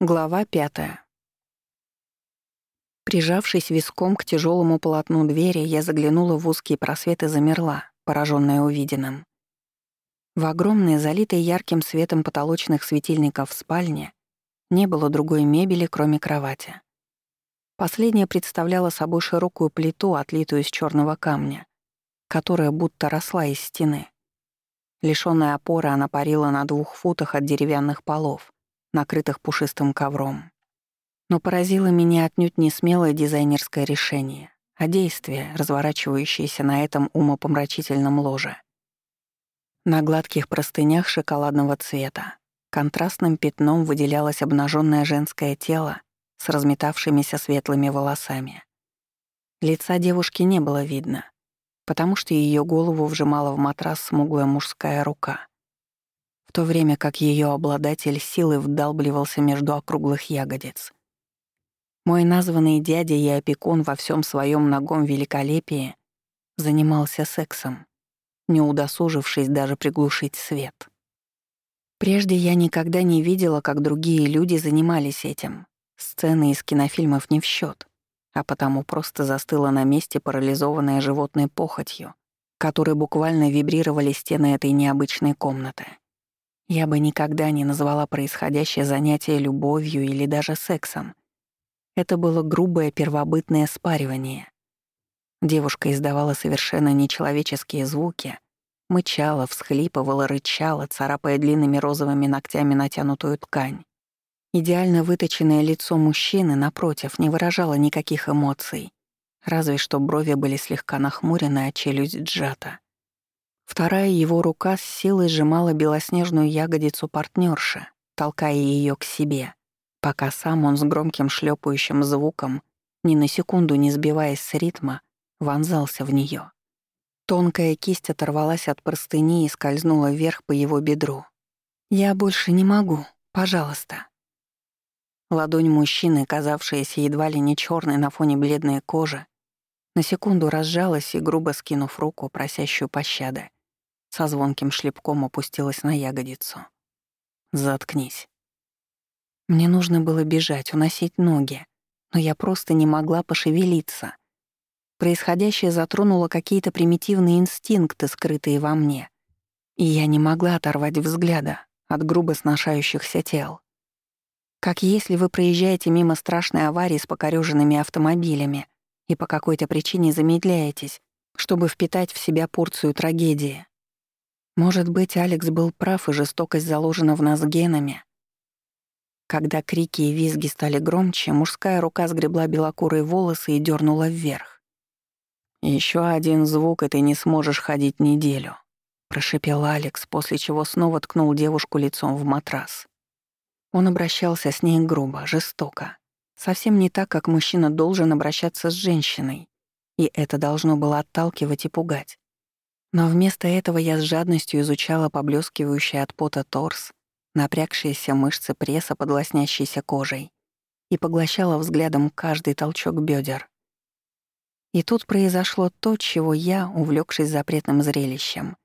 Глава пятая. Прижавшись виском к тяжелому полотну двери, я заглянула в узкий просвет и замерла, пораженная увиденным. В огромной, залитой ярким светом потолочных светильников спальне не было другой мебели, кроме кровати. Последняя представляла собой широкую плиту, отлитую из черного камня, которая будто росла из стены. Лишённая опоры, она парила на двух футах от деревянных полов — накрытых пушистым ковром. Но поразило меня отнюдь не смелое дизайнерское решение, а действие, разворачивающееся на этом умопомрачительном ложе. На гладких простынях шоколадного цвета контрастным пятном выделялось обнаженное женское тело с разметавшимися светлыми волосами. Лица девушки не было видно, потому что ее голову вжимала в матрас смуглая мужская рука то время как ее обладатель силой вдалбливался между округлых ягодиц. Мой названный дядя и опекун во всем своем ногом великолепии занимался сексом, не удосужившись даже приглушить свет. Прежде я никогда не видела, как другие люди занимались этим. Сцены из кинофильмов не в счет, а потому просто застыла на месте, парализованная животной похотью, которой буквально вибрировали стены этой необычной комнаты. Я бы никогда не назвала происходящее занятие любовью или даже сексом. Это было грубое первобытное спаривание. Девушка издавала совершенно нечеловеческие звуки, мычала, всхлипывала, рычала, царапая длинными розовыми ногтями натянутую ткань. Идеально выточенное лицо мужчины, напротив, не выражало никаких эмоций, разве что брови были слегка нахмурены, а челюсть сжата. Вторая его рука с силой сжимала белоснежную ягодицу партнерши, толкая ее к себе, пока сам он с громким шлепающим звуком, ни на секунду не сбиваясь с ритма, вонзался в нее. Тонкая кисть оторвалась от простыни и скользнула вверх по его бедру. «Я больше не могу. Пожалуйста». Ладонь мужчины, казавшаяся едва ли не черной на фоне бледной кожи, на секунду разжалась и, грубо скинув руку, просящую пощады, со звонким шлепком опустилась на ягодицу. «Заткнись». Мне нужно было бежать, уносить ноги, но я просто не могла пошевелиться. Происходящее затронуло какие-то примитивные инстинкты, скрытые во мне, и я не могла оторвать взгляда от грубо сношающихся тел. Как если вы проезжаете мимо страшной аварии с покорёженными автомобилями и по какой-то причине замедляетесь, чтобы впитать в себя порцию трагедии. Может быть, Алекс был прав, и жестокость заложена в нас генами. Когда крики и визги стали громче, мужская рука сгребла белокурые волосы и дернула вверх. Еще один звук, и ты не сможешь ходить неделю», — прошипел Алекс, после чего снова ткнул девушку лицом в матрас. Он обращался с ней грубо, жестоко. Совсем не так, как мужчина должен обращаться с женщиной. И это должно было отталкивать и пугать. Но вместо этого я с жадностью изучала поблескивающий от пота торс, напрягшиеся мышцы пресса под лоснящейся кожей и поглощала взглядом каждый толчок бедер. И тут произошло то, чего я, увлекшись запретным зрелищем,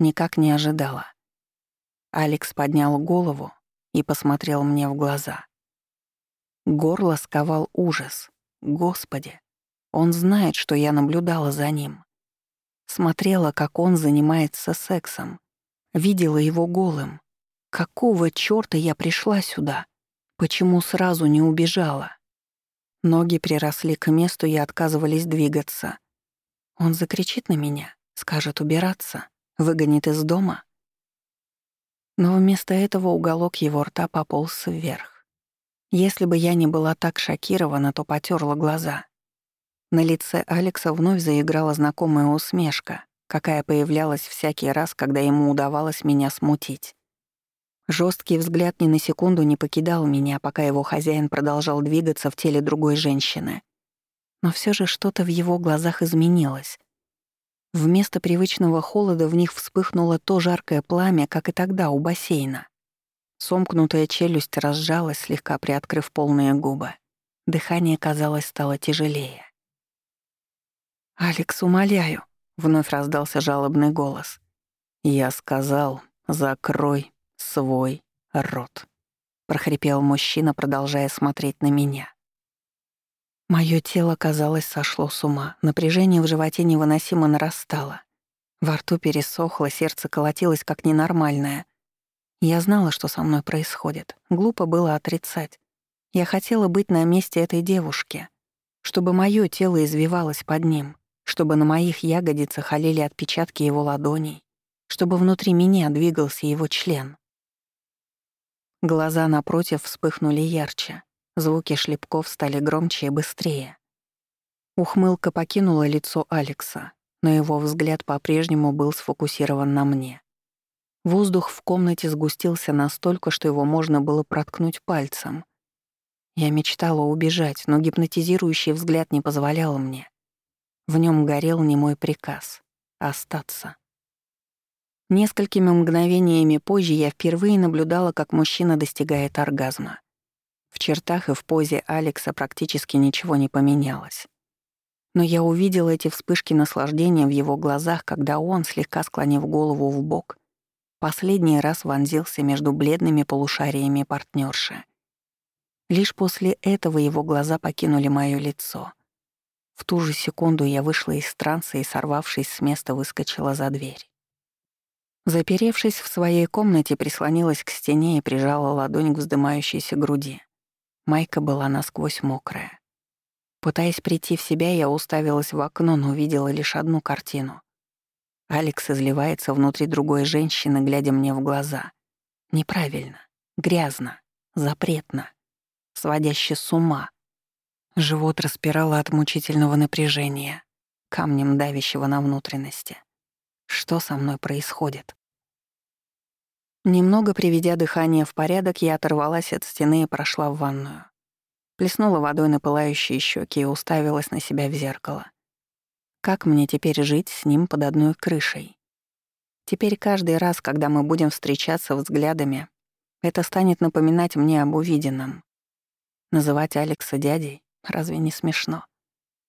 никак не ожидала. Алекс поднял голову и посмотрел мне в глаза. Горло сковал ужас. Господи, он знает, что я наблюдала за ним. Смотрела, как он занимается сексом. Видела его голым. Какого чёрта я пришла сюда? Почему сразу не убежала? Ноги приросли к месту и отказывались двигаться. Он закричит на меня, скажет убираться, выгонит из дома. Но вместо этого уголок его рта пополз вверх. Если бы я не была так шокирована, то потерла глаза. На лице Алекса вновь заиграла знакомая усмешка, какая появлялась всякий раз, когда ему удавалось меня смутить. Жесткий взгляд ни на секунду не покидал меня, пока его хозяин продолжал двигаться в теле другой женщины. Но все же что-то в его глазах изменилось. Вместо привычного холода в них вспыхнуло то жаркое пламя, как и тогда у бассейна. Сомкнутая челюсть разжалась, слегка приоткрыв полные губы. Дыхание, казалось, стало тяжелее. «Алекс, умоляю», — вновь раздался жалобный голос. «Я сказал, закрой свой рот». — прохрипел мужчина, продолжая смотреть на меня. Моё тело, казалось, сошло с ума. Напряжение в животе невыносимо нарастало. Во рту пересохло, сердце колотилось как ненормальное. Я знала, что со мной происходит. Глупо было отрицать. Я хотела быть на месте этой девушки, чтобы моё тело извивалось под ним, чтобы на моих ягодицах олели отпечатки его ладоней, чтобы внутри меня двигался его член. Глаза напротив вспыхнули ярче. Звуки шлепков стали громче и быстрее. Ухмылка покинула лицо Алекса, но его взгляд по-прежнему был сфокусирован на мне. Воздух в комнате сгустился настолько, что его можно было проткнуть пальцем. Я мечтала убежать, но гипнотизирующий взгляд не позволял мне. В нем горел немой приказ — остаться. Несколькими мгновениями позже я впервые наблюдала, как мужчина достигает оргазма. В чертах и в позе Алекса практически ничего не поменялось. Но я увидела эти вспышки наслаждения в его глазах, когда он, слегка склонив голову в бок, последний раз вонзился между бледными полушариями партнерши. Лишь после этого его глаза покинули моё лицо. В ту же секунду я вышла из транса и, сорвавшись с места, выскочила за дверь. Заперевшись в своей комнате, прислонилась к стене и прижала ладонь к вздымающейся груди. Майка была насквозь мокрая. Пытаясь прийти в себя, я уставилась в окно, но увидела лишь одну картину. Алекс изливается внутри другой женщины, глядя мне в глаза. Неправильно, грязно, запретно, сводяще с ума. Живот распирало от мучительного напряжения, камнем давящего на внутренности. Что со мной происходит? Немного приведя дыхание в порядок, я оторвалась от стены и прошла в ванную. Плеснула водой на пылающие щеки и уставилась на себя в зеркало. Как мне теперь жить с ним под одной крышей? Теперь каждый раз, когда мы будем встречаться взглядами, это станет напоминать мне об увиденном. Называть Алекса дядей разве не смешно?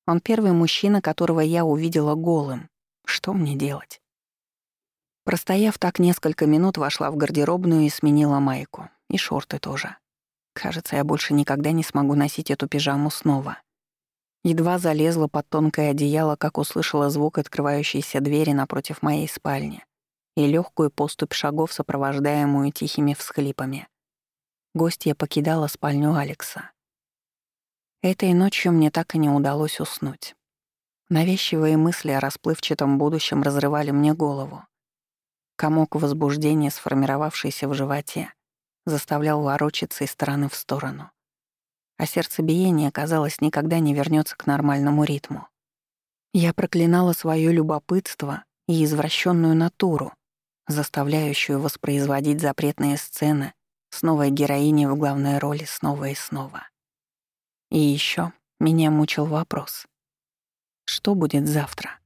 Он первый мужчина, которого я увидела голым. Что мне делать? Простояв так несколько минут, вошла в гардеробную и сменила майку. И шорты тоже. Кажется, я больше никогда не смогу носить эту пижаму снова. Едва залезла под тонкое одеяло, как услышала звук открывающейся двери напротив моей спальни и легкую поступь шагов, сопровождаемую тихими всхлипами. Гостья покидала спальню Алекса. Этой ночью мне так и не удалось уснуть. Навязчивые мысли о расплывчатом будущем разрывали мне голову. Комок возбуждения, сформировавшийся в животе, заставлял ворочаться из стороны в сторону. А сердцебиение, казалось, никогда не вернется к нормальному ритму. Я проклинала свое любопытство и извращенную натуру, заставляющую воспроизводить запретные сцены с новой героиней в главной роли снова и снова. И еще меня мучил вопрос. Что будет завтра?